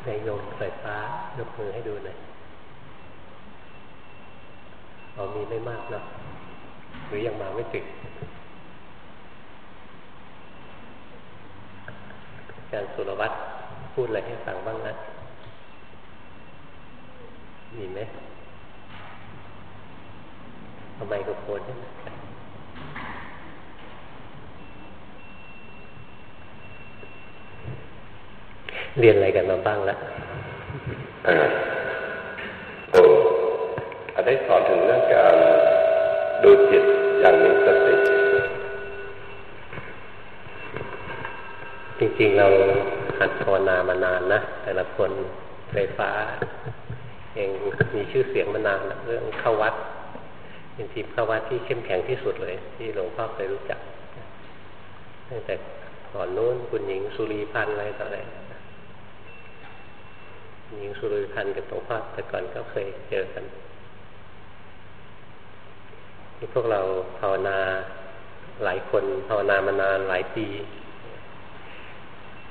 ใครโยมไฟฟ้ายกมือให้ดูหน่อยอ๋อมีไม่มากนะหรือยังมาไม่ติดอาจารย์สุรวัตรพูดอะไรให้ฟังบ้างนะ มีไหมทำไมก็โคนใช่ไหม เรียนอะไรกันมาบ้างแล้วอันได้สอนถึงเรื่องการดูจิตอย่างมีสติ จริงๆเราหัดภาวนามานานนะ แต่ละคนไฟฟ้า เองมีชื่อเสียงมานานนะเรื่องเข้าวัด เป็นทีมเข้าวัดที่เข้มแข็งที่สุดเลย ที่หลวงพ่อเคยรู้จักตั้งแต่ก่อนนู้นคุณหญิงสุรีพันธ์อะไรต่ออะไร หญิงสุริพันธ์กับหลวงพ่อแต่ก่อนก็เคยเจอกันที่พวกเราภาวนาหลายคนภาวนามานานหลายปี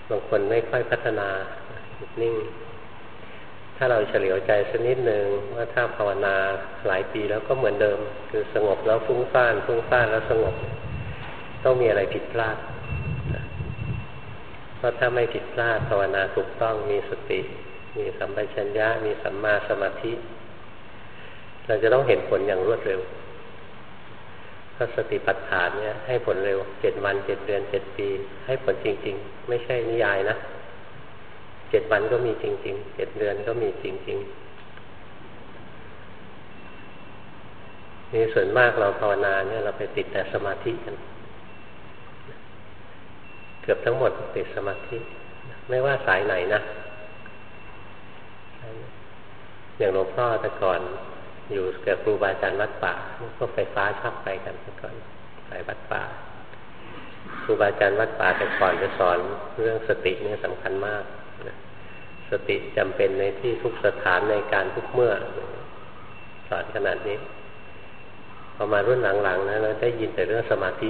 บางคนไม่ค่อยพัฒนานิ่ง ถ้าเราเฉลียวใจสักนิดหนึ่งว่าถ้าภาวนาหลายปีแล้วก็เหมือนเดิม คือสงบแล้วฟุ้งซ่านฟุ้งซ่านแล้วสงบ ต้องมีอะไรผิดพลาดเพราะถ้าไม่ผิดพลาดภาวนาถูกต้องมีสติ มีสัมปชัญญะ มีสัมมาสมาธิ เราจะต้องเห็นผลอย่างรวดเร็วพระสติปัฏฐานเนี่ยให้ผลเร็วเจ็ดวันเจ็ดเดือนเจ็ดปี ให้ผลจริง ๆ ไม่ใช่นิยายนะเจ็ดวันก็มีจริงๆเจ็ดเดือนก็มีจริง ๆ นี่ส่วนมากเราภาวนาเนี่ยเราไปติดแต่สมาธิกัน เกือบทั้งหมดติดสมาธิ ไม่ว่าสายไหนนะ อย่างหลวงพ่อแต่ก่อนอยู่กับครูบาอาจารย์วัดป่าพวกไฟฟ้าชอบไปกันแต่ก่อนไปวัดป่าครูบาอาจารย์วัดป่าแต่ก่อนจะสอนเรื่องสติเนี่ยสำคัญมากสติจำเป็นในที่ทุกสถานในการทุกเมื่อ สอนขนาดนี้พอมารุ่นหลังๆนะเราได้ยินแต่เรื่องสมาธิ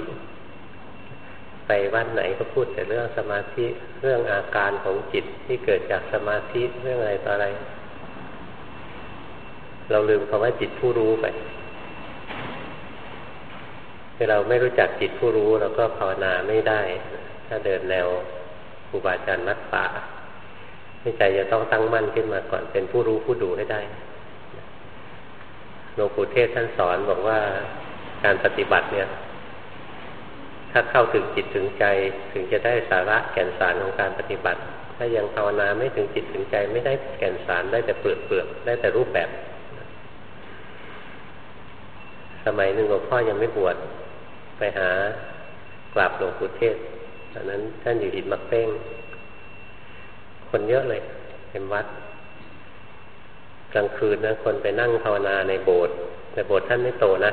ไปวัดไหนก็พูดแต่เรื่องสมาธิเรื่องอาการของจิตที่เกิดจากสมาธิเรื่องอะไรต่ออะไร เราลืมคำว่าจิตผู้รู้ไปถ้าเราไม่รู้จักจิตผู้รู้เราก็ภาวนาไม่ได้ ถ้าเดินแนวครูบาอาจารย์นักป่าไม่ใจจะต้องตั้งมั่นขึ้นมาก่อนเป็นผู้รู้ผู้ดูให้ได้หลวงปู่เทศท่านสอนบอกว่าการปฏิบัติเนี่ย ถ้าเข้าถึงจิตถึงใจ ถึงจะได้สาระแก่นสารของการปฏิบัติ ถ้ายังภาวนาไม่ถึงจิตถึงใจ ไม่ได้แก่นสารได้แต่เปลือกเปลือกได้แต่รูปแบบ สมัยหนึ่งหลวงพ่อยังไม่บวชไปหากราบหลวงปู่เทศตอนนั้นท่านอยู่หินมักเป้ง คนเยอะเลยเต็มวัด กลางคืนนะคนไปนั่งภาวนาในโบสถ์แต่โบสถ์ท่านไม่โตนะ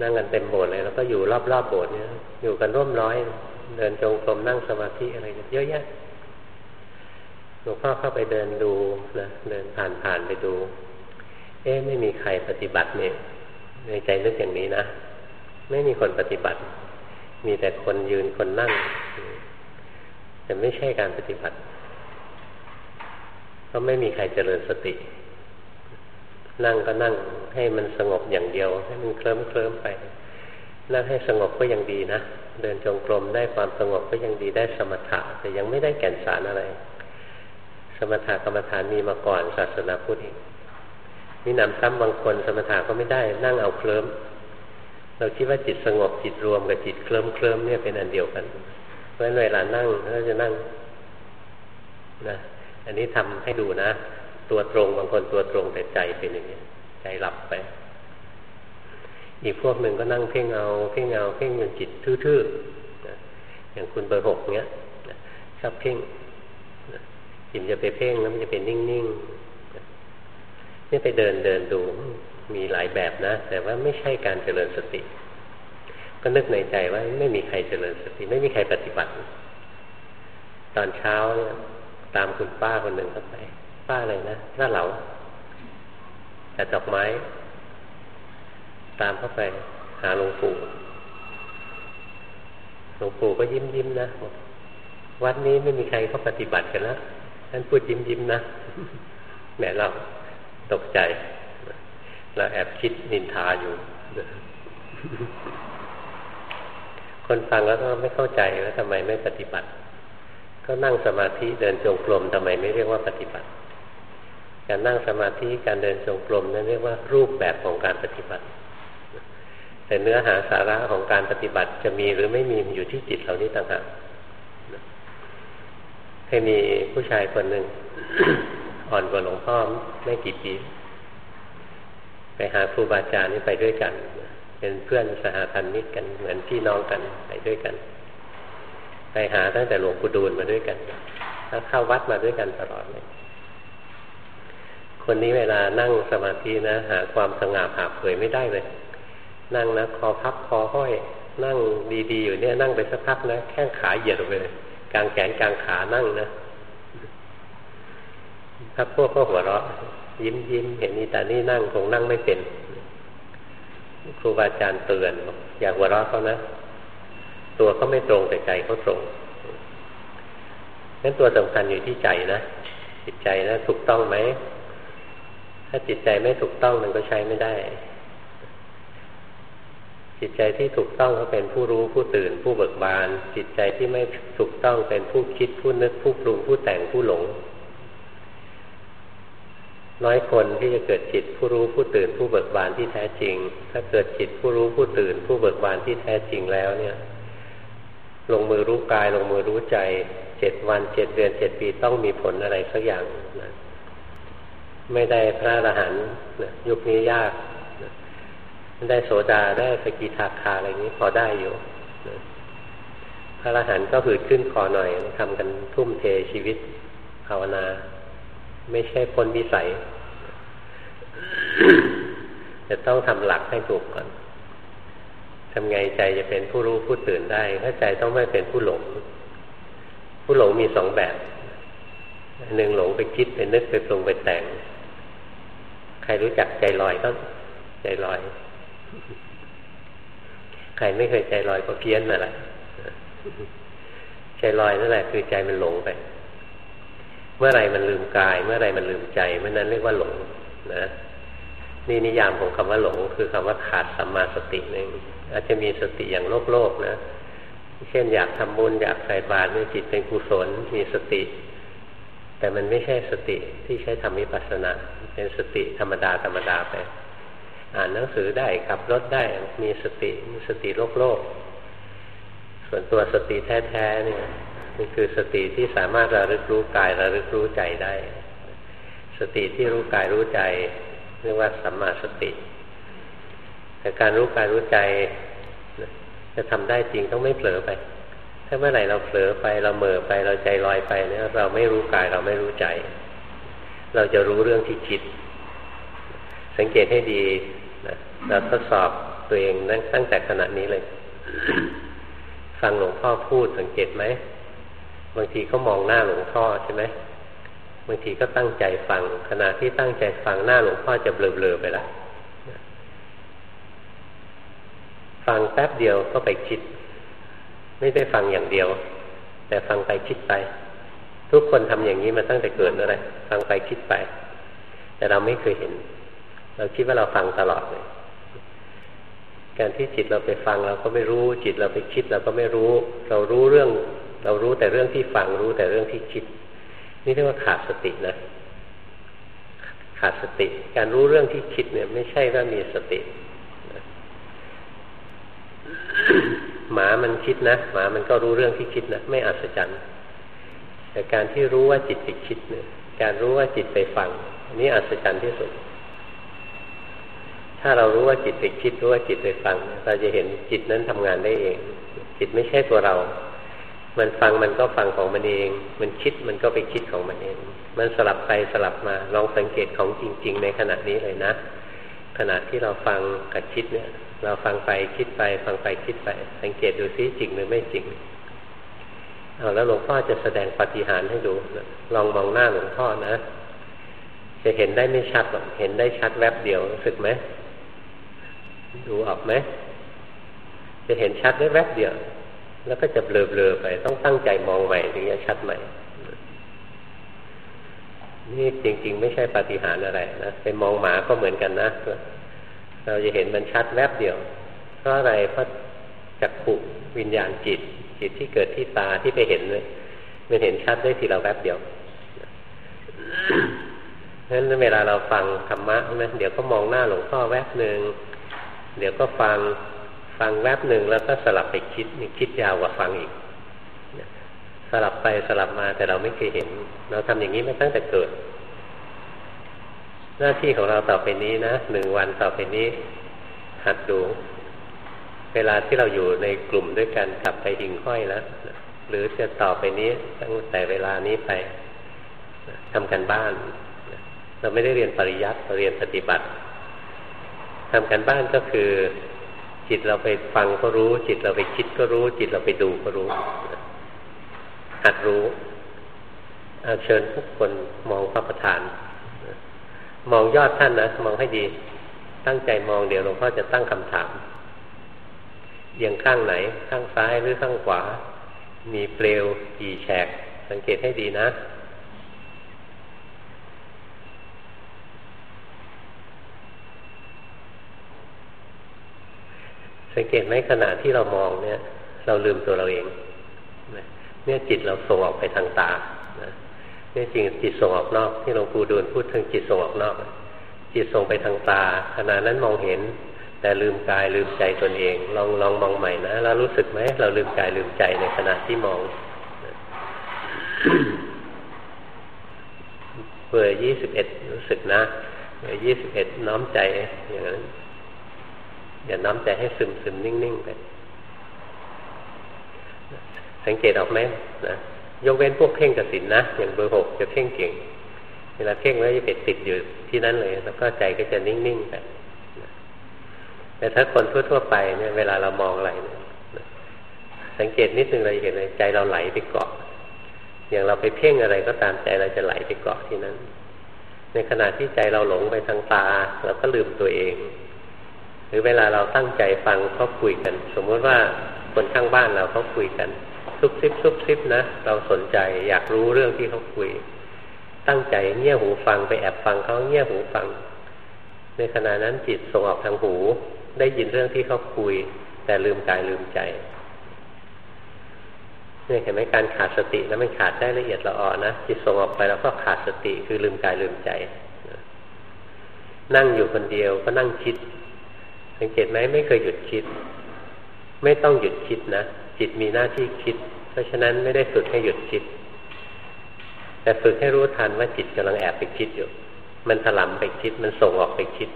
นั่งกันเต็มโบสถ์เลยแล้วก็อยู่รอบๆโบสถ์เนี่ยอยู่กันร่วมร้อย เดินจงกรมนั่งสมาธิอะไรกันเยอะแยะหลวงพ่อเข้าไปเดินดูนะเดินผ่านๆไปดู เอ๊ะไม่มีใครปฏิบัติเนี่ย ในใจนึกอย่างนี้นะ ไม่มีคนปฏิบัติ มีแต่คนยืนคนนั่ง แต่ไม่ใช่การปฏิบัติเพราะไม่มีใครเจริญสติ นั่งก็นั่งให้มันสงบอย่างเดียว ให้มันเคลิ้มเคลิ้มไป นั่งให้สงบก็ยังดีนะ เดินจงกรมได้ความสงบก็ยังดีได้สมถะ แต่ยังไม่ได้แก่นสารอะไร สมถะกรรมฐานมีมาก่อนศาสนาพุทธอีก มีนำซ้ำบางคนสมถะก็ไม่ได้นั่งเอาเคลิ้มเราคิดว่าจิตสงบจิตรวมกับจิตเคลิ้มเคลิ้มเนี่ยเป็นอันเดียวกัน เพราะฉะนั้นเวลานั่งเราจะนั่งนะอันนี้ทำให้ดูนะ ตัวตรงบางคนตัวตรงแต่ใจเป็นอย่างนี้ใจหลับไป อีกพวกหนึ่งก็นั่งเพ่งเอาเพ่งเอาเพ่งจนจิตทื่อๆอย่างคุณเบอร์หกเนี้ยชอบเพ่งจิตจะไปเพ่งแล้วมันจะเป็นนิ่งๆ นี่ไปเดินเดินดูมีหลายแบบนะ แต่ว่าไม่ใช่การเจริญสติ ก็นึกในใจว่าไม่มีใครเจริญสติ ไม่มีใครปฏิบัติ ตอนเช้าเนี่ยตามคุณป้าคนหนึ่งเข้าไป ป้าอะไรนะหน้าเหลาจัดดอกไม้ ตามเข้าไปหาหลวงปู่หลวงปู่ก็ยิ้มยิ้มนะวัดนี้ไม่มีใครเขาปฏิบัติกันแล้วท่านพูดยิ้มยิ้มนะแหมเรา ตกใจเราแอบคิดนินทาอยู่ คนฟังแล้วก็ไม่เข้าใจว่าทำไมไม่ปฏิบัติ ก็นั่งสมาธิเดินจงกรมทำไมไม่เรียกว่าปฏิบัติ การนั่งสมาธิการเดินจงกรมนั่นเรียกว่ารูปแบบของการปฏิบัติ แต่เนื้อหาสาระของการปฏิบัติจะมีหรือไม่มีอยู่ที่จิตเรานี้ต่างหากเคยมีผู้ชายคนหนึ่ง อ่อนกว่าหลวงพ่อไม่กี่ปี ไปหาครูบาอาจารย์นี่ไปด้วยกัน เป็นเพื่อนสหพันธ์มิตรกันเหมือนพี่น้องกันไปด้วยกัน ไปหาตั้งแต่หลวงปู่ดูลมาด้วยกันแล้วเข้าวัดมาด้วยกันตลอดเลยคนนี้เวลานั่งสมาธินะ หาความสง่าผ่าเผยไม่ได้เลย นั่งนะคอพับคอห้อย นั่งดีๆอยู่เนี่ยนั่งไปสักพักนะแข้งขาเหยียดไปเลยกลางแขนกลางขานั่งนะ ถ้าพวกก็หัวเราะ ยิ้มยิ้มเห็นนี่แต่นี่นั่งคงนั่งไม่เป็น ครูบาอาจารย์เตือนอย่าหัวเราะเขานะ ตัวเขาไม่ตรงแต่ใจเขาตรงนั้นตัวสำคัญอยู่ที่ใจนะจิตใจนะถูกต้องไหมถ้าจิตใจไม่ถูกต้องมันก็ใช้ไม่ได้ จิตใจที่ถูกต้องก็เป็นผู้รู้ผู้ตื่น ผู้เบิกบาน จิตใจที่ไม่ถูกต้องเป็นผู้คิดผู้นึกผู้ปรุงผู้แต่งผู้หลง น้อยคนที่จะเกิดจิตผู้รู้ผู้ตื่นผู้เบิกบานที่แท้จริง ถ้าเกิดจิตผู้รู้ผู้ตื่น ผู้เบิกบานที่แท้จริงแล้วเนี่ย ลงมือรู้กาย ลงมือรู้ใจเจ็ดวันเจ็ดเดือนเจ็ดปีต้องมีผลอะไรสักอย่างนะไม่ได้พระอรหันต์ยุคนี้ยากได้โสดาได้สกิทาคาอะไรนี้พอได้อยู่พระอรหันต์ก็หืดขึ้นคอหน่อยทำกันทุ่มเทชีวิตภาวนา ไม่ใช่พ้นวิสัย จะต้องทำหลักให้ถูกก่อนทำไงใจจะเป็นผู้รู้ผู้ตื่นได้ ถ้าใจต้องไม่เป็นผู้หลง ผู้หลงมีสองแบบหนึ่งหลงไปคิดไปนึกไปปรุงไปแต่ง ใครรู้จักใจลอยก็ใจลอย ใครไม่เคยใจลอยก็เพี้ยนมาละใจลอยนั่นแหละคือใจมันหลงไป เมื่อไรมันลืมกาย เมื่อไรมันลืมใจเมื่อนั้นเรียกว่าหลงนะนี่นิยามของคำว่าหลง คือคำว่าขาดสัมมาสติหนึ่งอาจจะมีสติอย่างโลกโลกนะ เช่นอยากทำบุญอยากใส่บาตรเนี่ยจิตเป็นกุศลมีสติ แต่มันไม่ใช่สติที่ใช้ทำมิปัสสนา เป็นสติธรรมดาธรรมดาไปอ่านหนังสือได้ขับรถได้มีสติมีสติโลกโลก ส่วนตัวสติแท้ๆเนี่ย คือสติที่สามารถระลึกรู้กายระลึกรู้ใจได้ สติที่รู้กายรู้ใจเรียกว่าสัมมาสติแต่การรู้กายรู้ใจ จะทำได้จริงต้องไม่เผลอไป ถ้าเมื่อไหร่เราเผลอไปเราเมื่อไปเราใจลอยไปเนี่ยเราไม่รู้กายเราไม่รู้ใจ เราจะรู้เรื่องที่คิดสังเกตให้ดีนะเราทดสอบตัวเองตั้งแต่ขณะนี้เลย ฟังหลวงพ่อพูดสังเกตไหม บางทีก็มองหน้าหลวงพ่อใช่ไหมบางทีก็ตั้งใจฟัง ขณะที่ตั้งใจฟังหน้าหลวงพ่อจะเบลอๆไปแล้วฟังแป๊บเดียวก็ไปคิด ไม่ได้ฟังอย่างเดียว แต่ฟังไปคิดไป ทุกคนทำอย่างนี้มาตั้งแต่เกิดนั่นแหละฟังไปคิดไป แต่เราไม่เคยเห็น เราคิดว่าเราฟังตลอดเลยการที่จิตเราไปฟังเราก็ไม่รู้ จิตเราไปคิดเราก็ไม่รู้ เรารู้เรื่อง เรารู้แต่เรื่องที่ฟังรู้แต่เรื่องที่คิด นี่เรียกว่าขาดสตินะ ขาดสติ การรู้เรื่องที่คิดเนี่ย ไม่ใช่ว่ามีสติหมามันคิดนะหมามันก็รู้เรื่องที่คิดนะไม่อัศจรรย์แต่การที่รู้ว่าจิตไปคิดเนี่ย การรู้ว่าจิตไปฟังอันนี้อัศจรรย์ที่สุด ถ้าเรารู้ว่าจิตไปคิดรู้ว่าจิตไปฟัง เราจะเห็นจิตนั้นทำงานได้เอง จิตไม่ใช่ตัวเรา มันฟังมันก็ฟังของมันเอง มันคิดมันก็ไปคิดของมันเอง มันสลับไปสลับมา ลองสังเกตของจริง ๆ ในขณะนี้เลยนะ ขณะที่เราฟังกับคิดเนี่ย เราฟังไปคิดไป ฟังไปคิดไป สังเกตดูซิจริงหรือไม่จริง เอาแล้วหลวงพ่อจะแสดงปฏิหารให้ดู ลองมองหน้าหลวงพ่อนะ จะเห็นได้ไม่ชัดหรอก เห็นได้ชัดแวบเดียวรู้สึกไหม ดูออกไหม จะเห็นชัดได้แวบเดียว แล้วก็จะเบลอๆไป ต้องตั้งใจมองใหม่ถึงจะชัดใหม่ นี่จริง ๆ ไม่ใช่ปฏิหารอะไรนะไปมองหมาก็เหมือนกันนะเราจะเห็นมันชัดแวบเดียว เพราะอะไรเพราะจักขุวิญญาณจิต จิตที่เกิดที่ตาที่ไปเห็นเลยมันเห็นชัดได้ทีเราแวบเดียวเพราะฉะนั้นเวลาเราฟังธรรมะใช่ไหมเดี๋ยวก็มองหน้าหลวงพ่อแวบหนึ่งเดี๋ยวก็ฟัง ฟังแวบหนึ่งแล้วก็สลับไปคิดนี่คิดยาวกว่าฟังอีกสลับไปสลับมาแต่เราไม่เคยเห็น เราทำอย่างนี้มาตั้งแต่เกิด หน้าที่ของเราต่อไปนี้นะหนึ่งวันต่อไปนี้ หัดดู เวลาที่เราอยู่ในกลุ่มด้วยกันกลับไปหิงค่อยแล้วหรือจะต่อไปนี้ตั้งแต่เวลานี้ไปทำกันบ้าน เราไม่ได้เรียนปริยัติเราเรียนปฏิบัติทำกันบ้านก็คือ จิตเราไปฟังก็รู้ จิตเราไปคิดก็รู้ จิตเราไปดูก็รู้หัดรู้เชิญทุกคนมองพระประธาน มองยอดท่านนะมองให้ดี ตั้งใจมองเดี๋ยวหลวงพ่อจะตั้งคำถามยังข้างไหน ข้างซ้ายหรือข้างขวา มีเปลวกี่แฉก สังเกตให้ดีนะ สังเกตไหมขณะที่เรามองเนี่ย เราลืมตัวเราเองเนี่ยจิตเราส่งออกไปทางตาเนี่ยจริงจิตส่งออกนอก ที่หลวงปู่ดูลพูดถึงจิตส่งออกนอก จิตส่งไปทางตาขณะนั้นมองเห็น แต่ลืมกายลืมใจตนเอง ลองลองมองใหม่นะเรารู้สึกไหมเราลืมกายลืมใจในขณะที่มองเบอร์ยี่สิบเอ็ดรู้สึกนะเบอร์ยี่สิบเอ็ดน้อมใจอย่างนั้น อย่าน้อมใจให้ซึมซึมนิ่งๆไปสังเกตออกไหมนะยกเว้นพวกเพ่งกสินนะอย่างเบอร์หกจะเพ่งเก่ง เวลาเพ่งแล้วจะไปติดอยู่ที่นั้นเลย แล้วก็ใจก็จะนิ่งๆไปแต่ถ้าคนทั่วๆไปเนี่ยเวลาเรามองอะไรเนี่ยสังเกตนิดนึงเราเห็นเลยใจเราไหลไปเกาะ อย่างเราไปเพ่งอะไรก็ตามใจเราจะไหลไปเกาะที่นั้น ในขณะที่ใจเราหลงไปทางตาเราก็ลืมตัวเอง หรือเวลาเราตั้งใจฟังเขาคุยกัน สมมติว่าคนข้างบ้านเราเขาคุยกันซุบซิบซุบซิบนะเราสนใจอยากรู้เรื่องที่เขาคุย ตั้งใจเงี่ยหูฟังไปแอบฟังเขาเงี่ยหูฟัง ในขณะนั้นจิตส่งออกทางหู ได้ยินเรื่องที่เขาคุย แต่ลืมกายลืมใจเนี่ยเห็นไหมการขาดสติแล้วมันขาดได้ละเอียดละอ่อนนะจิตส่งออกไปแล้วก็ขาดสติคือลืมกายลืมใจ นั่งอยู่คนเดียวก็นั่งคิด สังเกตไหมไม่เคยหยุดคิด ไม่ต้องหยุดคิดนะ จิตมีหน้าที่คิด เพราะฉะนั้นไม่ได้ฝึกให้หยุดคิด แต่ฝึกให้รู้ทันว่าจิตกำลังแอบไปคิดอยู่ มันถลำไปคิด มันส่งออกไปคิด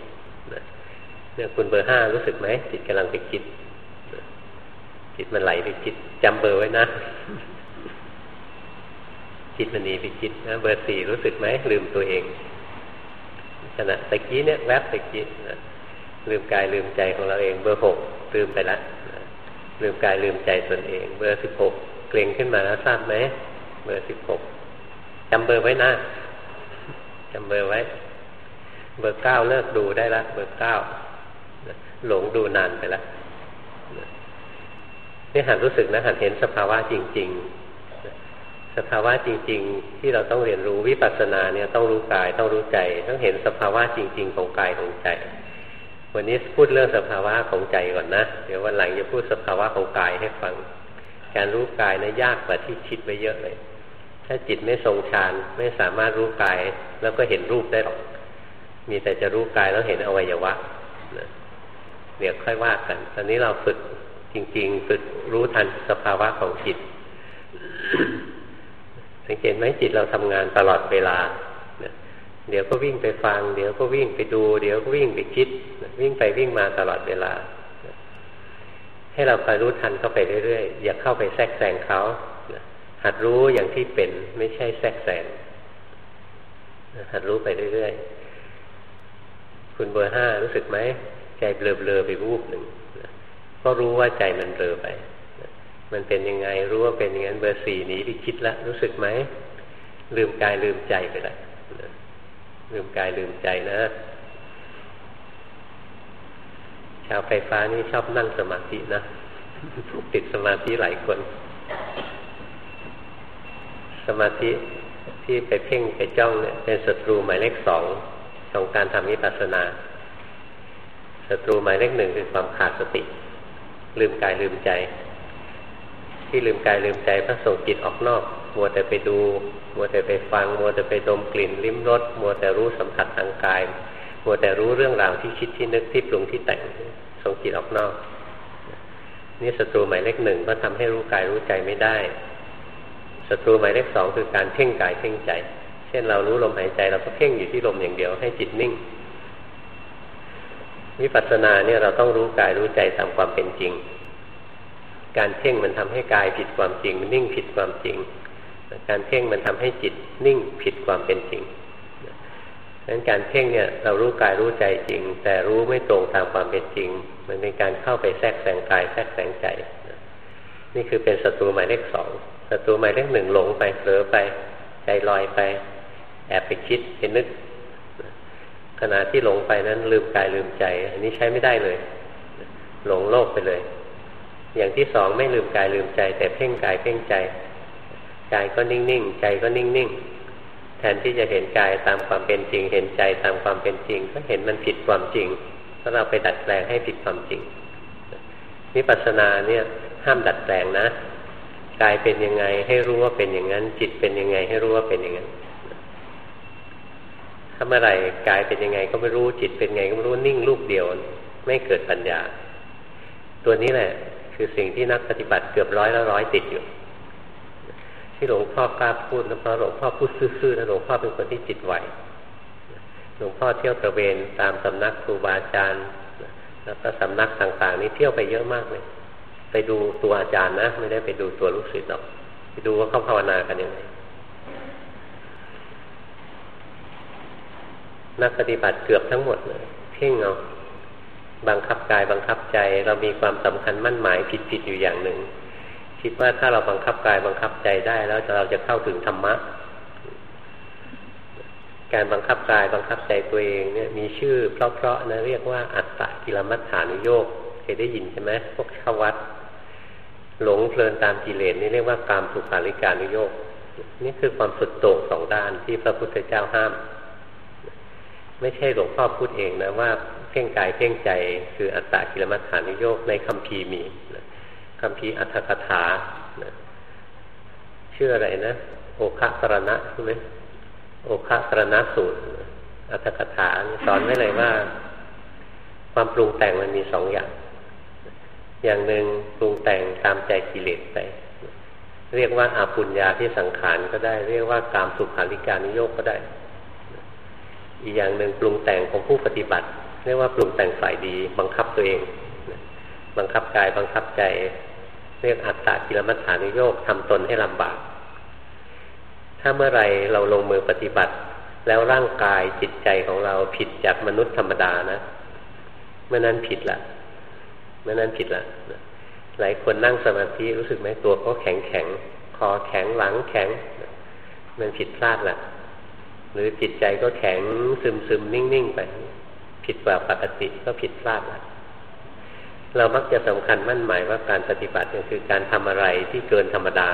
เนี่ยคุณเบอร์ห้ารู้สึกไหมจิตกำลังไปคิด จิตมันไหลไปคิดจำเบอร์ไว้นะ จิตมันหนีไปคิดนะเบอร์สี่รู้สึกไหมลืมตัวเองขณะตะกี้เนี่ยแวบตะกี้นะ ลืมกายลืมใจของเราเองเบอร์หกลืมไปแล้วลืมกายลืมใจตนเอง เบอร์สิบหกเกรงขึ้นมาแล้วทราบไหมเบอร์สิบหกจำเบอร์ไว้นะจำเบอร์ไว้ เบอร์เก้าเลิกดูได้ละ เบอร์เก้าหลงดูนานไปแล้วนี่หันรู้สึกนะหันเห็นสภาวะจริง ๆ สภาวะจริง ๆ ที่เราต้องเรียนรู้วิปัสสนาเนี่ยต้องรู้กายต้องรู้ใจ ต้องเห็นสภาวะจริง ๆ ของกายของใจ วันนี้พูดเรื่องสภาวะของใจก่อนนะ เดี๋ยววันหลังจะพูดสภาวะของกายให้ฟัง การรู้กายนะยากกว่าที่คิดไปเยอะเลย ถ้าจิตไม่ทรงฌานไม่สามารถรู้กายแล้วก็เห็นรูปได้หรอก มีแต่จะรู้กายแล้วเห็นอวัยวะนะเดี๋ยวค่อยว่ากัน ตอนนี้เราฝึกจริง ๆ ฝึกรู้ทันสภาวะของจิต สังเกตไหมจิตเราทำงานตลอดเวลา เดี๋ยวก็วิ่งไปฟัง เดี๋ยวก็วิ่งไปดู เดี๋ยวก็วิ่งไปคิด วิ่งไปวิ่งมาตลอดเวลา ให้เราคอยรู้ทันเข้าไปเรื่อยๆ อย่าเข้าไปแทรกแซงเขาหัดรู้อย่างที่เป็นไม่ใช่แทรกแซงหัดรู้ไปเรื่อยๆ คุณเบอร์ห้ารู้สึกไหมใจเบลอๆไปรูปหนึ่งก็รู้ว่าใจมันเบลอไป มันเป็นยังไงรู้ว่าเป็นอย่างนั้นเบอร์สี่นี้ไปคิดล้วรู้สึกไหมลืมกายลืมใจไปล้ว ลืมกายลืมใจนะ ชาวไฟฟ้านี่ชอบนั่งสมาธินะติดสมาธิหลายคน สมาธิที่ไปเพ่งไปจ้องเนี่ยเป็นศัตรูหมายเลขสองของการทำวิปัสสนาศัตรูหมายเลขหนึ่งคือความขาดสติ ลืมกายลืมใจ ที่ลืมกายลืมใจพระส่งจิตออกนอก มัวแต่ไปดู มัวแต่ไปฟัง มัวแต่ไปดมกลิ่นลิ้มรส มัวแต่รู้สัมผัสทางกาย มัวแต่รู้เรื่องราวที่คิดที่นึกที่ปรุงที่แต่งส่งจิตออกนอก นี่ศัตรูหมายเลขหนึ่งก็ทำให้รู้กายรู้ใจไม่ได้ศัตรูหมายเลขสองคือการเพ่งกายเพ่งใจ เช่นเรารู้ลมหายใจเราก็เพ่งอยู่ที่ลมอย่างเดียวให้จิตนิ่งวิปัสสนาเนี่ยเราต้องรู้กายรู้ใจตามความเป็นจริง การเพ่งมันทำให้กายผิดความจริง นิ่งผิดความจริง การเพ่งมันทำให้จิตนิ่งผิดความเป็นจริงดังนั้นการเพ่งเนี่ยเรารู้กายรู้ใจจริง แต่รู้ไม่ตรงตามความเป็นจริง มันเป็นการเข้าไปแทรกแซงกายแทรกแซงใจ นี่คือเป็นศัตรูหมายเลขสองศัตรูหมายเลขหนึ่งหลงไปเผลอไปใจลอยไป แอบไปคิดไปนึกขณะที่หลงไปนั้นลืมกายลืมใจ อันนี้ใช้ไม่ได้เลย หลงโลกไปเลย อย่างที่สองไม่ลืมกายลืมใจ แต่เพ่งกายเพ่งใจ กายก็นิ่งๆ ใจก็นิ่งๆ แทนที่จะเห็นกายตามความเป็นจริง เห็นใจตามความเป็นจริง ก็เห็นมันผิดความจริงเพราเราไปดัดแปลงให้ผิดความจริงนิปัสสนาเนี่ยห้ามดัดแปลงนะกายเป็นยังไงให้รู้ว่าเป็นอย่างนั้น จิตเป็นยังไงให้รู้ว่าเป็นอย่างนั้นถ้าเมื่อไหร่กายเป็นยังไงก็ไม่รู้จิตเป็นไงก็ไม่รู้นิ่งลูกเดียว ไม่เกิดปัญญา ตัวนี้แหละ คือสิ่งที่นักปฏิบัติเกือบร้อยละร้อยติดอยู่ ที่หลวงพ่อกล้าพูดนะเพราะหลวงพ่อพูดซื่อๆนะหลวงพ่อเป็นคนที่จิตไหวหลวงพ่อเที่ยวตระเวนตามสำนักครูบาอาจารย์แล้วก็สำนักต่างๆ นี้เที่ยวไปเยอะมากเลย ไปดูตัวอาจารย์นะ ไม่ได้ไปดูตัวลูกศิษย์หรอกไปดูว่าเขาภาวนากันยังไงนักปฏิบัติเกือบทั้งหมดเลยเพ่งเอาบังคับกายบังคับใจ เรามีความสำคัญมั่นหมายผิดๆอยู่อย่างหนึ่ง คิดว่าถ้าเราบังคับกายบังคับใจได้ แล้วเราจะเข้าถึงธรรมะ การบังคับกายบังคับใจตัวเองเนี่ยมีชื่อเพราะๆนะเรียกว่าอัตตะกิลมัฏฐานุโยกเคยได้ยินใช่ไหมพวกขวัตหลงเพลินตามกิเลสนี่เรียกว่าการสุขาริการุโยกนี่คือความสุดโต่งสองด้านที่พระพุทธเจ้าห้าม ไม่ใช่หลวงพ่อพูดเองนะว่าเพ่งกายเพ่งใจคืออัตตากิลมัฏฐานุโยกในคัมภีร์มี คัมภีอัตถกถาชื่ออะไรนะ โอคะสรณะใช่ไหมโอคะสรณะสูตร อัตถกถาสอนไว้เลยว่า ความปรุงแต่งมันมีสองอย่าง อย่างหนึ่งปรุงแต่งตามใจกิเลสไป เรียกว่าอาปุญญาที่สังขารก็ได้ เรียกว่ากามสุขาริการนิโยกก็ได้ อีกอย่างหนึ่งปรุงแต่งของผู้ปฏิบัติ เรียกว่าปรุงแต่งฝ่ายดี บังคับตัวเอง บังคับกายบังคับใจ เรียกอัตตากิลมัฏฐานุโยกทำตนให้ลำบาก ถ้าเมื่อไรเราลงมือปฏิบัติ แล้วร่างกายจิตใจของเราผิดจากมนุษย์ธรรมดานะเมื่อนั้นผิดละเมื่อนั้นผิดละหลายคนนั่งสมาธิรู้สึกไหมตัวก็แข็งแข็งคอแข็งหลังแข็ง มันผิดพลาดละหรือจิตใจก็แข็งซึมซึมนิ่งนิ่งไป ผิดกว่าปกติก็ผิดพลาดละ เรามักจะสำคัญมั่นหมายว่าการปฏิบัติคือการทำอะไรที่เกินธรรมดา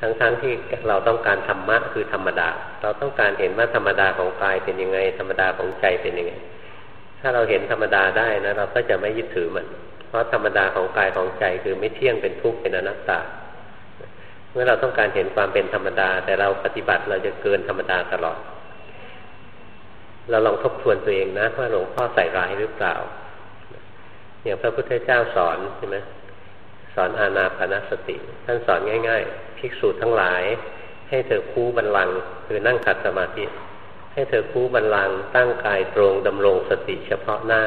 ทั้งๆทที่เราต้องการธรรมะคือธรรมดา เราต้องการเห็นว่าธรรมดาของกายเป็นยังไง ธรรมดาของใจเป็นยังไง ถ้าเราเห็นธรรมดาได้นะ เราก็จะไม่ยึดถือมัน เพราะธรรมดาของกายของใจคือไม่เที่ยงเป็นทุกข์เป็นอนัตตา เมื่อเราต้องการเห็นความเป็นธรรมดา แต่เราปฏิบัติเราจะเกินธรรมดาตลอด เราลองทบทวนตัวเองนะว่าหลวงพ่อใส่ร้ายหรือเปล่า อย่างพระพุทธเจ้าสอนใช่ไหมสอนอาณาปณสติ ท่านสอนง่าย ๆ ภิกษุทั้งหลาย ให้เธอคู่บันลังคือนั่งขัดสมาธิ ให้เธอคู่บันลังตั้งกายตรงดำรงสติเฉพาะหน้า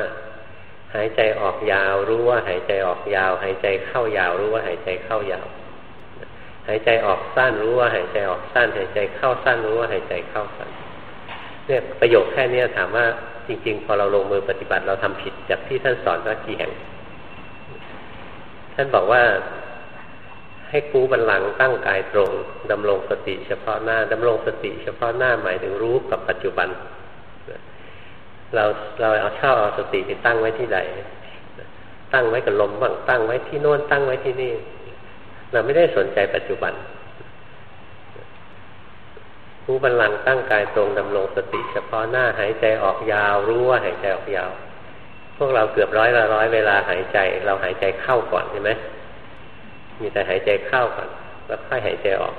หายใจออกยาวรู้ว่าหายใจออกยาว หายใจเข้ายาวรู้ว่าหายใจเข้ายาว หายใจออกสั้นรู้ว่าหายใจออกสั้น หายใจเข้าสั้นรู้ว่าหายใจเข้าสั้นเนี่ยประโยคแค่นี้ถามว่า จริง ๆ พอเราลงมือปฏิบัติเราทำผิดจากที่ท่านสอนว่ากี่แห่ง ท่านบอกว่าให้คูบันลังตั้งกายตรงดำรงสติเฉพาะหน้าดำรงสติเฉพาะหน้าหมายถึงรู้กับปัจจุบัน เราเราเอาเช่าเอาสติไปตั้งไว้ที่ไหนตั้งไว้กับลมบ้างตั้งไว้ที่โน่นตั้งไว้ที่นี่ เราไม่ได้สนใจปัจจุบัน ผู้บันลังตั้งกายตรงดำรงสติเฉพาะหน้าหายใจออกยาว รู้ว่าหายใจออกยาว พวกเราเกือบร้อยละร้อยเวลาหายใจ เราหายใจเข้าก่อนใช่ไหมมีแต่หายใจเข้าก่อน แล้วค่อยหายใจออก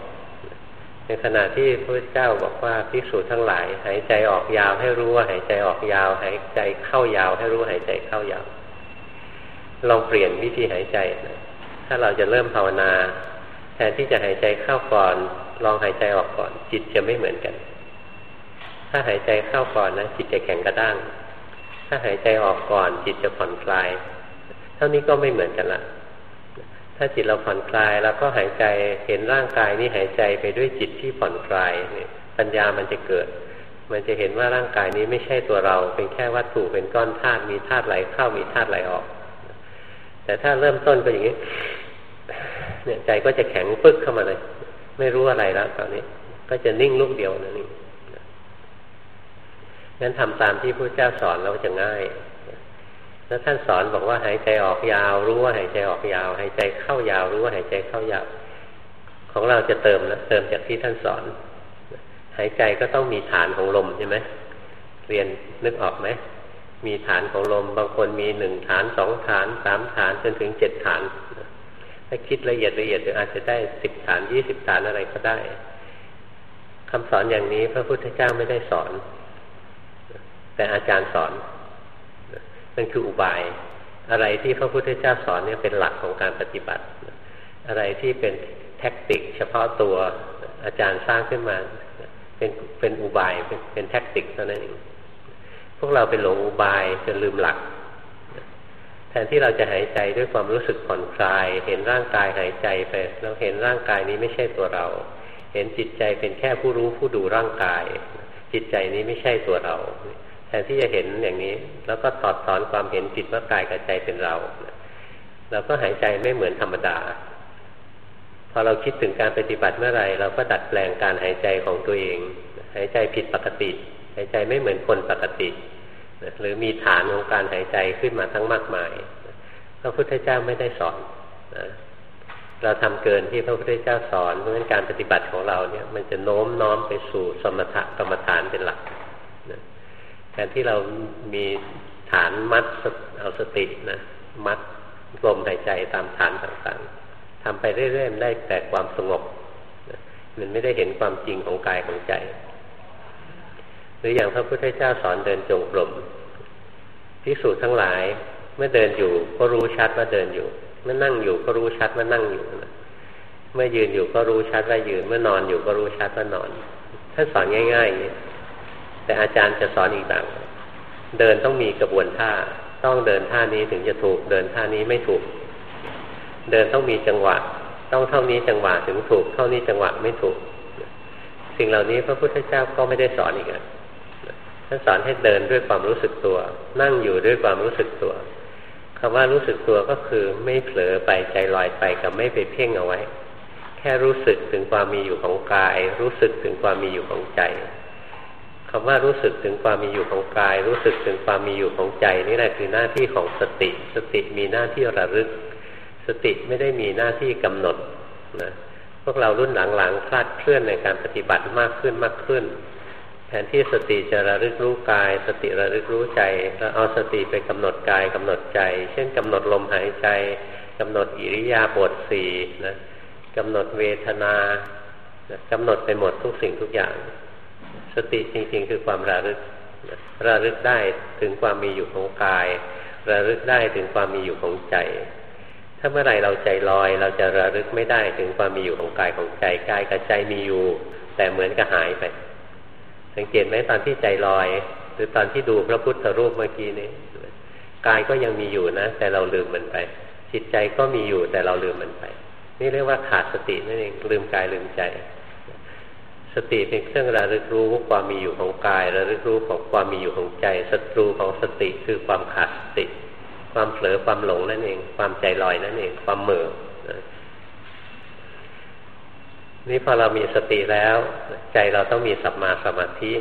ในขณะที่พระเจ้าบอกว่าภิกษุทั้งหลาย หายใจออกยาวให้รู้ว่าหายใจออกยาว หายใจเข้ายาว ให้รู้หายใจเข้ายาวลองเปลี่ยนวิธีหายใจนะถ้าเราจะเริ่มภาวนา ทนที่จะหายใจเข้าก่อน ลองหายใจออกก่อน จิตจะไม่เหมือนกัน ถ้าหายใจเข้าก่อนนะจิตจะแข็งกระด้าง ถ้าหายใจออกก่อน จิตจะผ่อนคลาย เท่านี้ก็ไม่เหมือนกันละถ้าจิตเราผ่อนคลายแล้วก็หายใจเห็นร่างกายนี้หายใจไปด้วยจิตที่ผ่อนคลายเนี่ยปัญญามันจะเกิด มันจะเห็นว่าร่างกายนี้ไม่ใช่ตัวเรา เป็นแค่วัตถุเป็นก้อนธาตุมีธาตุไหลเข้ามีธาตุไหลออก แต่ถ้าเริ่มต้นก็อย่างนี้ เนี่ยใจก็จะแข็งปึ๊กเข้ามาเลย ไม่รู้อะไรแล้วตอนนี้ ก็จะนิ่งลูกเดียวนั่นเองงั้นทำตามที่พระเจ้าสอนเราจะง่าย แล้วท่านสอนบอกว่าหายใจออกยาว รู้ว่าหายใจออกยาว หายใจเข้ายาวรู้ว่าหายใจเข้ายาว ของเราจะเติมนะเติมจากที่ท่านสอน หายใจก็ต้องมีฐานของลมใช่ไหมเรียนนึกออกไหมมีฐานของลม บางคนมีหนึ่งฐานสองฐานสามฐานจนถึงเจ็ดฐาน ถ้าคิดละเอียดละเอียดอาจจะได้สิบฐานยี่สิบฐานอะไรก็ได้คำสอนอย่างนี้พระพุทธเจ้าไม่ได้สอน แต่อาจารย์สอนนั่นคืออุบาย อะไรที่พระพุทธเจ้าสอนเนี่ยเป็นหลักของการปฏิบัติ อะไรที่เป็นแท็กติก เฉพาะตัวอาจารย์สร้างขึ้นมา เป็นเป็นอุบายเป็นเป็นแท็กติกเท่านั้นเองพวกเราเป็นหลงอุบายจนลืมหลัก แทนที่เราจะหายใจด้วยความรู้สึกผ่อนคลาย เห็นร่างกายหายใจไปเราเห็นร่างกายนี้ไม่ใช่ตัวเรา เห็นจิตใจเป็นแค่ผู้รู้ผู้ดูร่างกาย จิตใจนี้ไม่ใช่ตัวเรา แทนที่จะเห็นอย่างนี้ แล้วก็ถอดถอนความเห็นผิดว่ากายกับใจเป็นเราเราก็หายใจไม่เหมือนธรรมดา พอเราคิดถึงการปฏิบัติเมื่อไรเราก็ดัดแปลงการหายใจของตัวเอง หายใจผิดปกติ หายใจไม่เหมือนคนปกติ หรือมีฐานของการหายใจขึ้นมาทั้งมากมายพระพุทธเจ้าไม่ได้สอนเราทำเกินที่พระพุทธเจ้าสอนเพราะฉะนั้นการปฏิบัติของเราเนี่ย มันจะโน้มน้อมไปสู่สมถะกรรมฐานเป็นหลักแทนที่เรามีฐานมัดเอาสตินะมัดลมหายใจตามฐานต่างๆทำไปเรื่อยๆได้แต่ความสงบมันไม่ได้เห็นความจริงของกายของใจ หรืออย่างพระพุทธเจ้าสอนเดินจงกรมพิสูจน์ทั้งหลาย เมื่อเดินอยู่ก็รู้ชัดว่าเดินอยู่ เมื่อนั่งอยู่ก็รู้ชัดว่านั่งอยู่เมื่อยืนอยู่ก็รู้ชัดว่ายืน เมื่อนอนอยู่ก็รู้ชัดว่านอนท่านสอนง่ายๆอย่างนี้แต่อาจารย์จะสอนอีกต่าง เดินต้องมีกระบวนท่า ต้องเดินท่านี้ถึงจะถูก เดินท่านี้ไม่ถูก เดินต้องมีจังหวะ ต้องเท่านี้จังหวะถึงถูก เท่านี้จังหวะไม่ถูก สิ่งเหล่านี้พระพุทธเจ้าก็ไม่ได้สอนอีกอะ ท่านสอนให้เดินด้วยความรู้สึกตัว นั่งอยู่ด้วยความรู้สึกตัวคำว่ารู้สึกตัวก็คือไม่เผลอไปใจลอยไปกับไม่ไปเพ่งเอาไว้ แค่รู้สึกถึงความมีอยู่ของกาย รู้สึกถึงความมีอยู่ของใจคำว่ารู้สึกถึงความมีอยู่ของกาย รู้สึกถึงความมีอยู่ของใจ นี่แหละคือหน้าที่ของสติ สติมีหน้าที่ระลึก สติไม่ได้มีหน้าที่กำหนดนะพวกเรารุ่นหลังๆคลาดเคลื่อนในการปฏิบัติมากขึ้นมากขึ้น แทนที่สติจะระลึกรู้กาย สติระลึกรู้ใจแล้วเอาสติไปกำหนดกายกำหนดใจ เช่นกำหนดลมหายใจกำหนดอิริยาบถสี่นะกำหนดเวทนากำหนดไปหมดทุกสิ่งทุกอย่าง สติจริงๆ คือความระลึกระลึกได้ถึงความมีอยู่ของกาย ระลึกได้ถึงความมีอยู่ของใจ ถ้าเมื่อไหร่เราใจลอย เราจะระลึกไม่ได้ถึงความมีอยู่ของกายของใจกายกับใจมีอยู่ แต่เหมือนกับหายไป สังเกตไหมตอนที่ใจลอย หรือตอนที่ดูพระพุทธรูปเมื่อกี้นี้กายก็ยังมีอยู่นะ แต่เราลืมมันไป จิตใจก็มีอยู่แต่เราลืมมันไป นี่เรียกว่าขาดสตินั่นเองลืมกายลืมใจ สติเป็นเครื่องระลึกรู้ความมีอยู่ของกายระลึกรู้ของความมีอยู่ของใจศัตรูของสติคือความขาดสติ ความเผลอความหลงนั่นเอง ความใจลอยนั่นเอง ความเหมื่อ นี่พอเรามีสติแล้ว ใจเราต้องมีสัมมาสมาธิ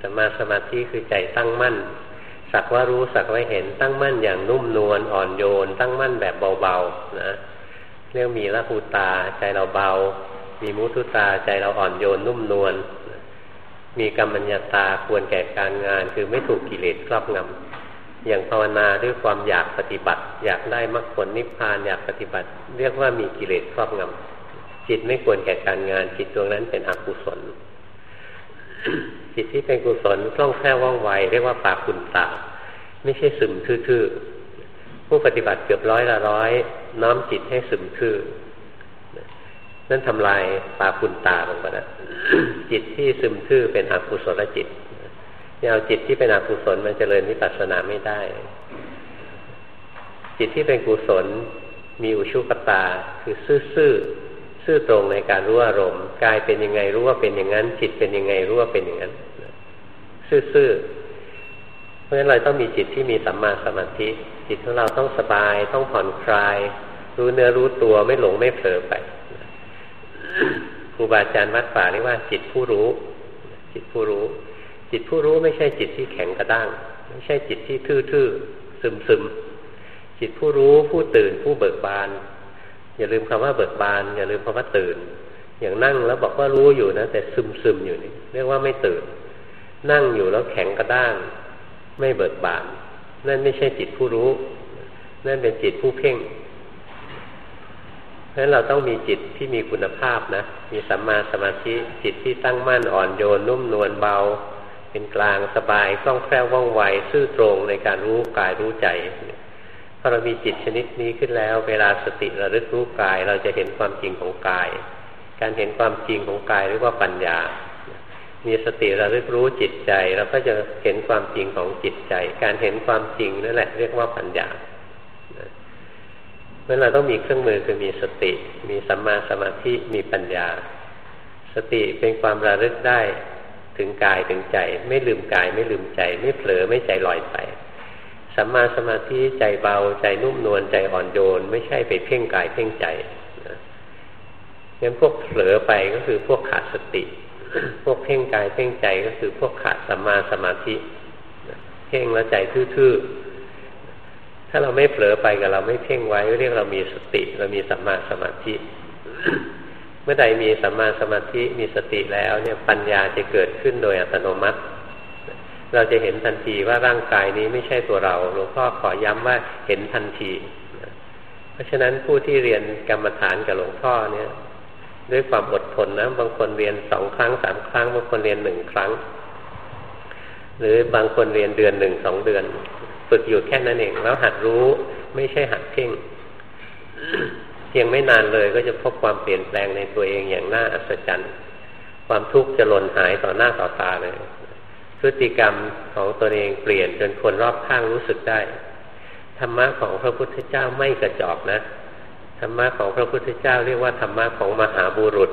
สัมมาสมาธิคือใจตั้งมั่น สักว่ารู้สักว่าเห็นตั้งมั่นอย่างนุ่มนวลอ่อนโยน ตั้งมั่นแบบเบาๆนะเรียกมีละหูตา ใจเราเบา มีมุทุตาใจเราอ่อนโยนนุ่มนวลมีกรรมัญญาตาควรแก่การงานคือไม่ถูกกิเลสครอบงำอย่างภาวนาด้วยความอยากปฏิบัติ อยากได้มรรคผลนิพพานอยากปฏิบัติ เรียกว่ามีกิเลสครอบงำ จิตไม่ควรแก่การงาน จิตดวงนั้นเป็นอกุศล จิตที่เป็นกุศลคล่องแคล่วว่องไวเรียกว่าปาคุณตา ไม่ใช่ซึมทื่อๆผู้ปฏิบัติเกือบร้อยละร้อย น้อมจิตให้ซึมทื่อนั่นทำลายปาคุณตาลงไปแล้วจิตที่ซึมทื่อเป็นอกุศลจิตเนี่ยเอาจิตที่เป็นอกุศลมันจเจริญวิปัสสนาไม่ได้ จิตที่เป็นกุศลมีอุชุปตาคือซื่อ ซื่อตรงในการรู้อารมณ์กายเป็นยังไงรู้ว่าเป็นอย่างนั้น จิตเป็นยังไงรู้ว่าเป็นอย่างนั้น ซื่อซื่อเพราะฉะนั้นเราต้องมีจิตที่มีสัมมาสมาธิจิตของเราต้องสบาย ต้องผ่อนคลาย รู้เนื้อรู้ตัวไม่หลงไม่เผลอไปครูบาอาจารย์วัดป่าเรียกว่า จิตผู้รู้ จิตผู้รู้ จิตผู้รู้ไม่ใช่จิตที่แข็งกระด้าง ไม่ใช่จิตที่ทื่อๆซึมๆจิตผู้รู้ผู้ตื่นผู้เบิกบาน อย่าลืมคำว่าเบิกบาน อย่าลืมคำว่าตื่น อย่างนั่งแล้วบอกว่ารู้อยู่นะ แต่ซึมๆอยู่นี่เรียกว่าไม่ตื่น นั่งอยู่แล้วแข็งกระด้าง ไม่เบิกบาน นั่นไม่ใช่จิตผู้รู้ นั่นเป็นจิตผู้เพ่งเพราะฉะนั้นเราต้องมีจิตที่มีคุณภาพนะ มีสัมมาสมาธิจิตที่ตั้งมั่นอ่อนโยนนุ่มนวลเบา เป็นกลางสบายคล่องแคล่วว่องไวซื่อตรงในการรู้กายรู้ใจ เรามีจิตชนิดนี้ขึ้นแล้ว เวลาสติระลึกรู้กาย เราจะเห็นความจริงของกาย การเห็นความจริงของกายเรียกว่าปัญญา มีสติระลึกรู้จิตใจเราก็จะเห็นความจริงของจิตใจ การเห็นความจริงนั่นแหละเรียกว่าปัญญาราะเราต้องมีเครื่องมือคือมีสติ มีสัมมาสมาธิมีปัญญา สติเป็นความระลึกได้ถึงกายถึงใจ ไม่ลืมกายไม่ลืมใจ ไม่เผลอไม่ใจลอยไป สัมมาสมาธิใจเบาใจนุ่มนวลใจอ่อนโยน ไม่ใช่ไปเพ่งกายเพ่งใจงั้นพวกเผลอไปก็คือพวกขาดสติ พวกเพ่งกายเพ่งใจก็คือพวกขาดสัมมาสมาธิเพ่งแล้วใจทื่อถ้าเราไม่เผลอไปกับเราไม่เพ่งไว้เรียกเรามีสติ เรามีสัมมาสมาธิ เมื่อใดมีสัมมาสมาธิมีสติแล้วเนี่ยปัญญาจะเกิดขึ้นโดยอัตโนมัติ เราจะเห็นทันทีว่าร่างกายนี้ไม่ใช่ตัวเราหลวงพ่อขอย้ำว่าเห็นทันที เพราะฉะนั้นผู้ที่เรียนกรรมฐานกับหลวงพ่อเนี่ย ด้วยความอดทนนะบางคนเรียนสองครั้งสามครั้งบางคนเรียนหนึ่งครั้ง หรือบางคนเรียนเดือนหนึ่งสองเดือน ฝึกอยู่แค่นั้นเองแล้วหัดรู้ไม่ใช่หัดเพ่งเพียงไม่นานเลยก็จะพบความเปลี่ยนแปลงในตัวเองอย่างน่าอัศจรรย์ ความทุกข์จะหล่นหายต่อหน้าต่อตาเลย พฤติกรรมของตัวเองเปลี่ยนจนคนรอบข้างรู้สึกได้ ธรรมะของพระพุทธเจ้าไม่กระจอกนะธรรมะของพระพุทธเจ้าเรียกว่าธรรมะของมหาบุรุษ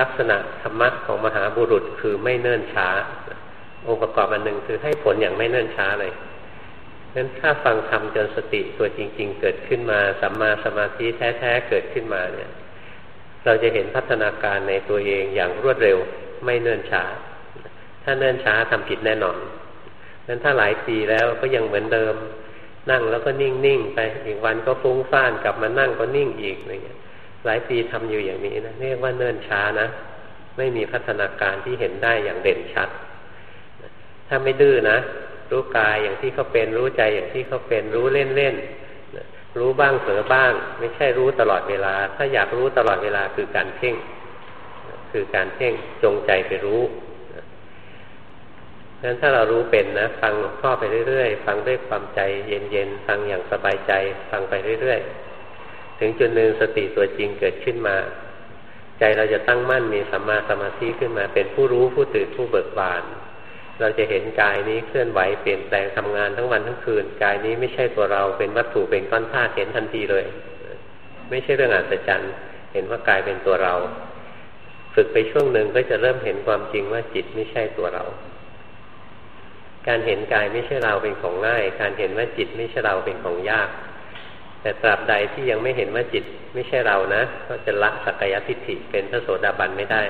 ลักษณะธรรมะของมหาบุรุษคือไม่เนิ่นช้า องค์ประกอบอันหนึ่งคือให้ผลอย่างไม่เนิ่นช้าเลยนั้นถ้าฟังธรรมจนสติตัวจริง ๆ เกิดขึ้นมาสัมมาสมาธิแท้ๆเกิดขึ้นมาเนี่ย เราจะเห็นพัฒนาการในตัวเองอย่างรวดเร็วไม่เนิ่นช้า ถ้าเนิ่นช้าทำผิดแน่นอนนั้นถ้าหลายปีแล้วก็ยังเหมือนเดิม นั่งแล้วก็นิ่งๆไปอีกวันก็ฟุ้งซ่านกลับมานั่งก็นิ่งอีกอะไรเงี้ย หลายปีทำอยู่อย่างนี้นะเรียกว่าเนิ่นช้านะ ไม่มีพัฒนาการที่เห็นได้อย่างเด่นชัด ถ้าไม่ดื้อนะรู้กายอย่างที่เขาเป็นรู้ใจอย่างที่เขาเป็นรู้เล่นเล่นรู้บ้างเผลอบ้าง ไม่ใช่รู้ตลอดเวลา ถ้าอยากรู้ตลอดเวลาคือการเพ่ง คือการเพ่งจงใจไปรู้ งนั้นถ้าเรารู้เป็นนะ ฟังหลวงพ่อไปเรื่อยๆ ฟังด้วยความใจเย็นๆ ฟังอย่างสบายใจ ฟังไปเรื่อยๆ ถึงจุดหนึ่งสติตัวจริงเกิดขึ้นมา ใจเราจะตั้งมั่นมีสัมมาสมาธิขึ้นมา เป็นผู้รู้ผู้ตื่นผู้เบิกบาน เราจะเห็นกายนี้เคลื่อนไหวเปลี่ยนแปลงทำงานทั้งวันทั้งคืน กายนี้ไม่ใช่ตัวเราเป็นวัตถุเป็นก้อนธาตุเห็นทันทีเลย ไม่ใช่เรื่องอัศจรรย์ เห็นว่ากายเป็นตัวเรา ฝึกไปช่วงหนึ่งก็จะเริ่มเห็นความจริงว่าจิตไม่ใช่ตัวเรา การเห็นกายไม่ใช่เราเป็นของง่าย การเห็นว่าจิตไม่ใช่เราเป็นของยาก แต่ตราบใดที่ยังไม่เห็นว่าจิตไม่ใช่เรานะ ก็จะละสักกายทิฏฐิเป็นพระโสดาบันไม่ได้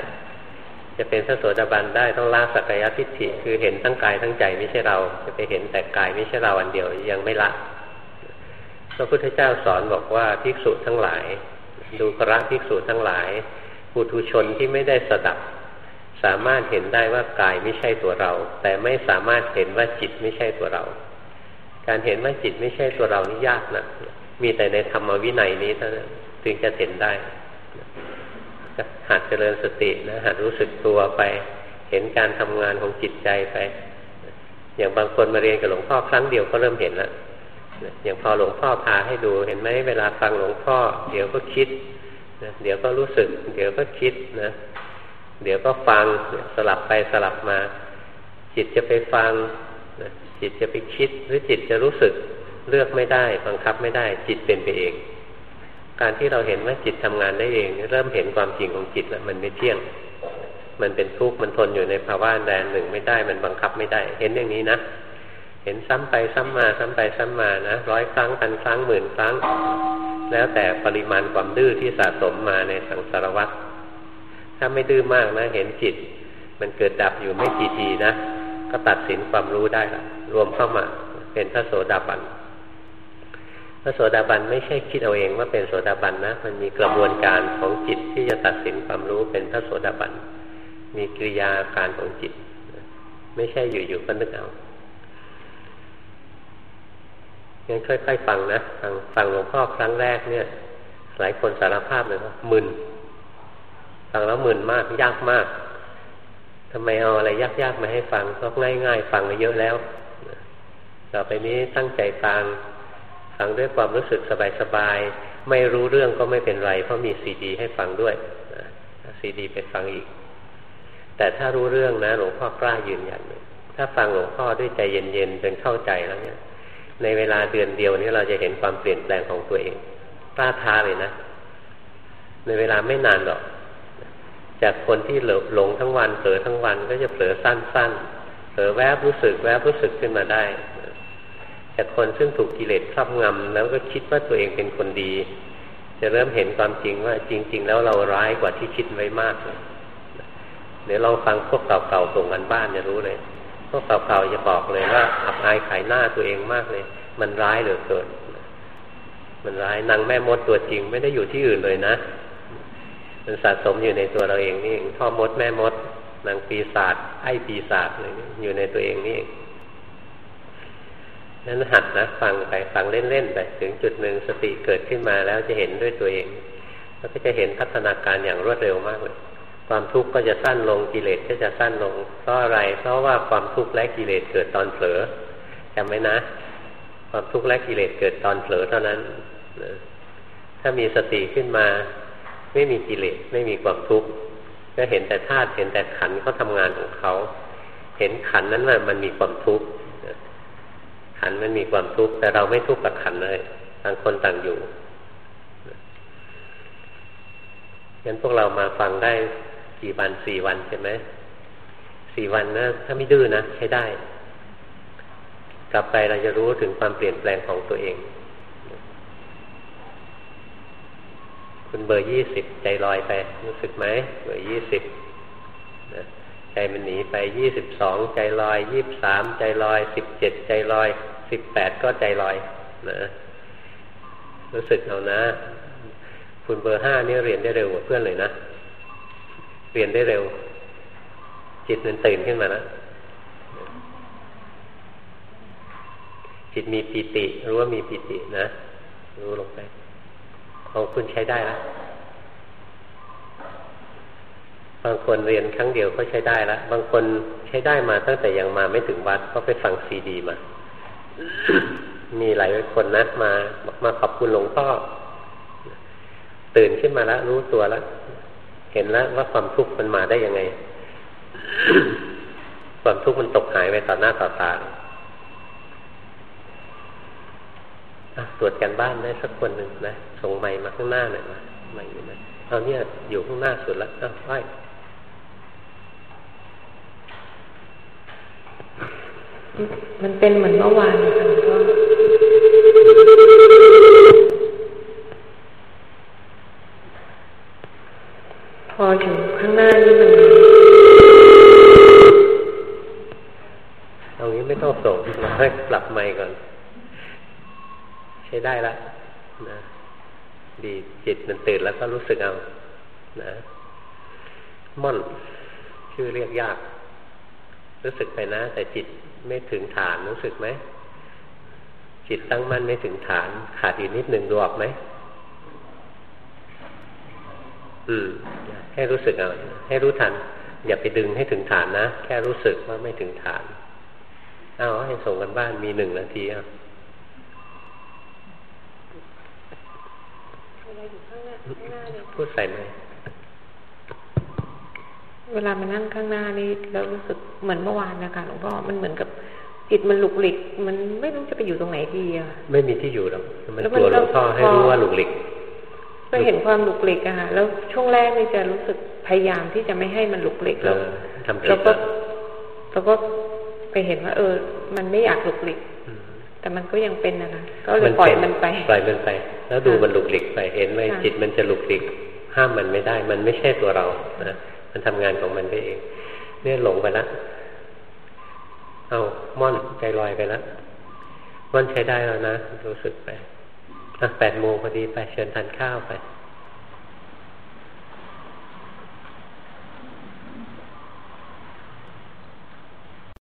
จะเป็นพระโสดาบันได้ต้องละสักยทิฏฐิคือเห็นทั้งกายทั้งใจไม่ใช่เรา จะไปเห็นแต่กายไม่ใช่เราอันเดียวยังไม่ละพระพุทธเจ้าสอนบอกว่าภิกษุทั้งหลาย ดูกระภิกษุทั้งหลายปุถุชนที่ไม่ได้สดับ สามารถเห็นได้ว่ากายไม่ใช่ตัวเรา แต่ไม่สามารถเห็นว่าจิตไม่ใช่ตัวเรา การเห็นว่าจิตไม่ใช่ตัวเรานี่ยากนะมีแต่ในธรรมวินัยนี้เท่านั้นถึงจะเห็นได้หัดเจริญสตินะหัดรู้สึกตัวไป เห็นการทำงานของจิตใจไป อย่างบางคนมาเรียนกับหลวงพ่อครั้งเดียวก็เริ่มเห็นแล้วอย่างพอหลวงพ่อพาให้ดูเห็นไหมเวลาฟังหลวงพ่อ เดี๋ยวก็คิดนะเดี๋ยวก็รู้สึก เดี๋ยวก็คิดนะ เดี๋ยวก็ฟังสลับไปสลับมา จิตจะไปฟังจิตจะไปคิดหรือจิตจะรู้สึกเลือกไม่ได้ บังคับไม่ได้ จิตเป็นไปเอง การที่เราเห็นว่าจิตทำงานได้เอง เริ่มเห็นความจริงของจิตแล้วมันไม่เที่ยง มันเป็นทุกข์มันทนอยู่ในภาวะแดนหนึ่งไม่ได้มันบังคับไม่ได้ เห็นอย่างนี้นะเห็นซ้ำไปซ้ำมาซ้ำไปซ้ำมานะร้อยครั้งพันครั้งหมื่นครั้ง แล้วแต่ปริมาณความดื้อที่สะสมมาในสังสารวัฏ ถ้าไม่ดื้อมากนะ เห็นจิต มันเกิดดับอยู่ไม่กี่ทีนะ ก็ตัดสินความรู้ได้ละรวมเข้ามาเป็นพระโสดาบันพระโสดาบันไม่ใช่คิดเอาเองว่าเป็นโสดาบันนะ มันมีกระบวนการของจิตที่จะตัดสินความรู้เป็นพระโสดาบัน มีกิริยาการของจิต ไม่ใช่อยู่ๆก็นึกเอางั้นค่อยๆฟังนะ ฟังฟังหลวงพ่อครั้งแรกเนี่ย หลายคนสารภาพเลยว่ามึน ฟังแล้วมึนมากยากมากทำไมเอาอะไรยากๆมาให้ฟังก็ง่ายๆฟังมาเยอะแล้ว ต่อไปนี้ตั้งใจฟังฟังด้วยความรู้สึกสบายๆ ไม่รู้เรื่องก็ไม่เป็นไร เพราะมีซีดี ให้ฟังด้วยซีดี ไปฟังอีก แต่ถ้ารู้เรื่องนะหลวงพ่อกล้ายืนยันถ้าฟังหลวงพ่อด้วยใจเย็นๆจนเข้าใจแล้วเนี่ย ในเวลาเดือนเดียวนี้เราจะเห็นความเปลี่ยนแปลงของตัวเองกล้าท้าเลยนะ ในเวลาไม่นานหรอก จากคนที่หลงทั้งวันเผลอทั้งวันก็จะเผลอสั้นๆเผลอแวบรู้สึกแวบรู้สึกขึ้นมาได้ จากคนซึ่งถูกกิเลสครอบงำแล้วก็คิดว่าตัวเองเป็นคนดี จะเริ่มเห็นความจริงว่าจริง ๆ แล้วเราร้ายกว่าที่คิดไว้มากเลยเดี๋ยวลองฟังพวกเก่าๆส่งกันบ้านจะรู้เลย พวกเก่าๆจะบอกเลยว่าอับอายขายหน้าตัวเองมากเลย มันร้ายเหลือเกินมันร้ายนางแม่มดตัวจริงไม่ได้อยู่ที่อื่นเลยนะ มันสะสมอยู่ในตัวเราเองนี่เองพ่อมดแม่มดนางปีศาจไอ้ปีศาจอะไรอยู่ในตัวเองนี่เองนั้นหัดนะฟังไปฟังเล่นๆไปถึงจุดหนึ่งสติเกิดขึ้นมาแล้วจะเห็นด้วยตัวเอง แล้วก็จะเห็นพัฒนาการอย่างรวดเร็วมากเลย ความทุกข์ก็จะสั้นลงกิเลสก็จะสั้นลง เพราะอะไร เพราะว่าความทุกข์และกิเลสเกิดตอนเผลอจำไว้นะ ความทุกข์และกิเลสเกิดตอนเผลอเท่านั้นถ้ามีสติขึ้นมา ไม่มีกิเลสไม่มีความทุกข์ก็เห็นแต่ธาตุเห็นแต่ขันเขาทางานของเขา เห็นขันนั้นว่ามันมีความทุกข์ขันมันมีความทุกข์แต่เราไม่ทุกข์กับขันเลยต่างคนต่างอยู่งั้นพวกเรามาฟังได้กี่วันสี่วันใช่ไหมสี่วันนะถ้าไม่ดื้อนะใช้ได้ กลับไปเราจะรู้ถึงความเปลี่ยนแปลงของตัวเอง คุณเบอร์ยี่สิบใจลอยไป รู้สึกไหมเบอร์ยี่สิบใจมันหนีไปยี่สิบสองใจลอยยี่บสามใจลอยสิบเจ็ดใจลอยสิบแปดก็ใจลอยนะรู้สึกเอานะ คุณเบอร์ห้านี่เรียนได้เร็วกว่าเพื่อนเลยนะเปลี่ยนได้เร็ว จิตมันตื่นขึ้นมาแล้วจิตมีปีติ รู้ว่ามีปีตินะ รู้ลงไป ของคุณใช้ได้แล้วบางคนเรียนครั้งเดียวก็ใช้ได้แล้วบางคนใช้ได้มาตั้งแต่ยังมาไม่ถึงวัดก็ไปฟังซีดีมา มีหลายคนนะมามาขอบคุณหลวงพ่อตื่นขึ้นมาแล้วรู้ตัวแล้วเห็นแล้วว่าความทุกข์มันมาได้ยังไง ความทุกข์มันตกหายไปต่อหน้าต่อตา ตรวจกันบ้านได้สักคนหนึ่งนะ ส่งไม้มาข้างหน้าหน่อยมาไม้อยู่นะเอาเนี่ยอยู่ข้างหน้าสุดแล้วอ้าวไปมันเป็นเหมือนเมื่อวานค่ะก็พอถึงข้างหน้านี่มันเอางี้ไม่ต้องส่งให้ปรับไมค์ก่อน ใช้ได้ละนะดีจิตมันตื่นแล้วก็รู้สึกเอานะม่อนชื่อเรียกยาก รู้สึกไปนะ แต่จิตไม่ถึงฐานรู้สึกไหมจิตตั้งมั่นไม่ถึงฐาน ขาดอีกนิดหนึ่งดูออกไหมอืมให้รู้สึกเอาให้รู้ทัน อย่าไปดึงให้ถึงฐานนะ แค่รู้สึกว่าไม่ถึงฐานเอาให้ส่งกันบ้านมีหนึ่งนาทีอะ พูดใส่ไหมเวลามานั่งข้างหน้านี่แล้วรู้สึกเหมือนเมื่อวานนะคะหลวงพ่อมันเหมือนกับจิตมันหลุกหลิก มันไม่รู้จะไปอยู่ตรงไหนดีอะไม่มีที่อยู่หรอกมันแล้วมันตัวหลวงพ่อก็ให้รู้ว่าหลุกหลิกก็เห็นความหลุกหลิกอะค่ะแล้วช่วงแรกนี่จะรู้สึกพยายามที่จะไม่ให้มันหลุกหลิกเอแล้วอทำผิแล้ดวก็อะแล้วก็ไปเห็นว่า เออ มันไม่อยากหลุกหลิกอืมแต่มันก็ยังเป็นนะคะก็เลยปล่อยมันไปปล่อยมันไป แล้วดูค่ะมันหลุกหลิกไปเห็นไหมค่ะจิตมันจะหลุกหลิก ห้ามมันไม่ได้ มันไม่ใช่ตัวเรานะมันทำงานของมันไปเอง เนี่ยหลงไปละเอาม่อนใจลอยไปแล้วม่อนใช้ได้แล้วนะรู้สึกไปอะแปดโมงพอดีไปเชิญทานข้าวไป